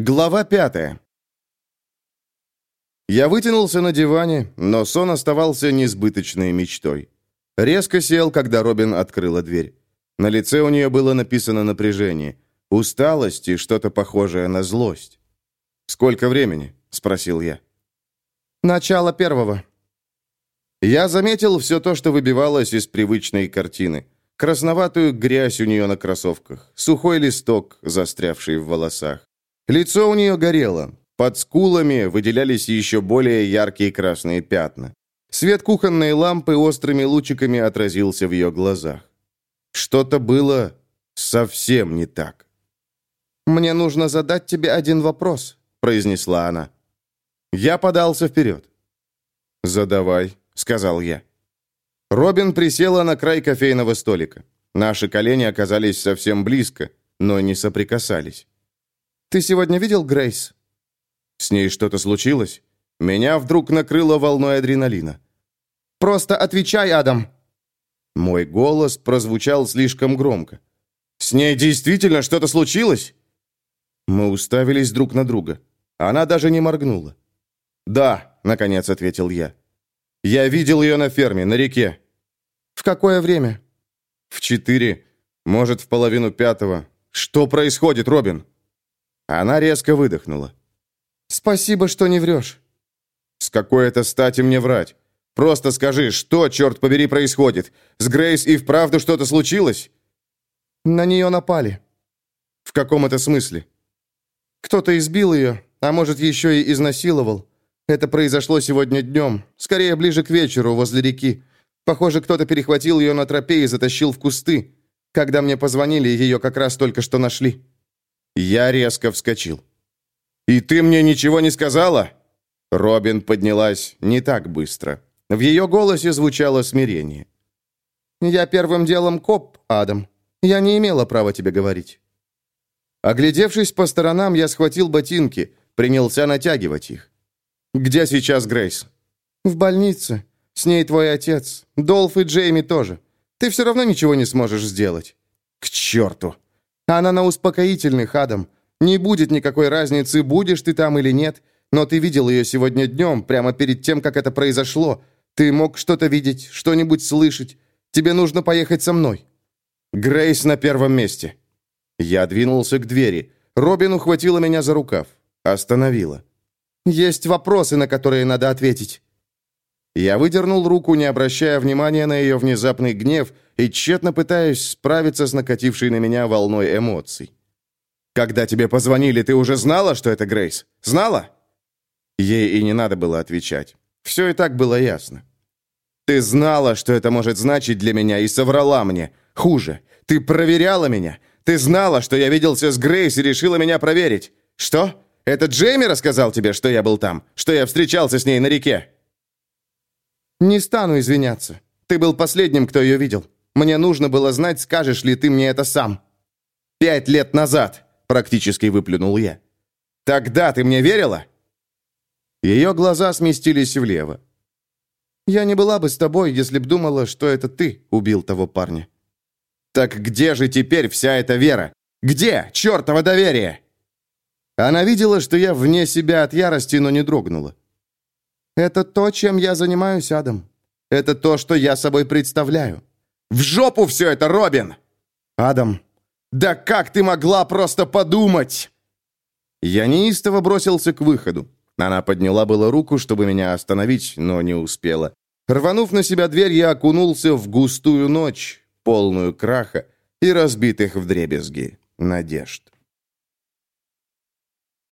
Глава пятая. Я вытянулся на диване, но сон оставался несбыточной мечтой. Резко сел, когда Робин открыла дверь. На лице у нее было написано напряжение, усталость и что-то похожее на злость. «Сколько времени?» — спросил я. «Начало первого». Я заметил все то, что выбивалось из привычной картины. Красноватую грязь у нее на кроссовках, сухой листок, застрявший в волосах. Лицо у нее горело. Под скулами выделялись еще более яркие красные пятна. Свет кухонной лампы острыми лучиками отразился в ее глазах. Что-то было совсем не так. «Мне нужно задать тебе один вопрос», — произнесла она. Я подался вперед. «Задавай», — сказал я. Робин присела на край кофейного столика. Наши колени оказались совсем близко, но не соприкасались. «Ты сегодня видел Грейс?» «С ней что-то случилось?» Меня вдруг накрыло волной адреналина. «Просто отвечай, Адам!» Мой голос прозвучал слишком громко. «С ней действительно что-то случилось?» Мы уставились друг на друга. Она даже не моргнула. «Да», — наконец ответил я. «Я видел ее на ферме, на реке». «В какое время?» «В четыре, может, в половину пятого. Что происходит, Робин?» Она резко выдохнула. «Спасибо, что не врешь». «С какой это стати мне врать? Просто скажи, что, черт побери, происходит? С Грейс и вправду что-то случилось?» «На нее напали». «В каком это смысле?» «Кто-то избил ее, а может, еще и изнасиловал. Это произошло сегодня днем, скорее ближе к вечеру, возле реки. Похоже, кто-то перехватил ее на тропе и затащил в кусты. Когда мне позвонили, ее как раз только что нашли». Я резко вскочил. «И ты мне ничего не сказала?» Робин поднялась не так быстро. В ее голосе звучало смирение. «Я первым делом коп, Адам. Я не имела права тебе говорить». Оглядевшись по сторонам, я схватил ботинки, принялся натягивать их. «Где сейчас Грейс?» «В больнице. С ней твой отец. Долф и Джейми тоже. Ты все равно ничего не сможешь сделать». «К черту!» Она на успокоительных, Адам. Не будет никакой разницы, будешь ты там или нет. Но ты видел ее сегодня днем, прямо перед тем, как это произошло. Ты мог что-то видеть, что-нибудь слышать. Тебе нужно поехать со мной». «Грейс на первом месте». Я двинулся к двери. Робин ухватила меня за рукав. Остановила. «Есть вопросы, на которые надо ответить». Я выдернул руку, не обращая внимания на ее внезапный гнев, и тщетно пытаясь справиться с накатившей на меня волной эмоций. «Когда тебе позвонили, ты уже знала, что это Грейс? Знала?» Ей и не надо было отвечать. Все и так было ясно. «Ты знала, что это может значить для меня, и соврала мне. Хуже, ты проверяла меня. Ты знала, что я виделся с Грейс и решила меня проверить. Что? Это Джейми рассказал тебе, что я был там? Что я встречался с ней на реке?» «Не стану извиняться. Ты был последним, кто ее видел. Мне нужно было знать, скажешь ли ты мне это сам». «Пять лет назад», — практически выплюнул я. «Тогда ты мне верила?» Ее глаза сместились влево. «Я не была бы с тобой, если б думала, что это ты убил того парня». «Так где же теперь вся эта вера? Где чертово доверие?» Она видела, что я вне себя от ярости, но не дрогнула. Это то, чем я занимаюсь, Адам. Это то, что я собой представляю. В жопу все это, Робин! Адам, да как ты могла просто подумать? Я неистово бросился к выходу. Она подняла было руку, чтобы меня остановить, но не успела. Рванув на себя дверь, я окунулся в густую ночь, полную краха и разбитых вдребезги надежд.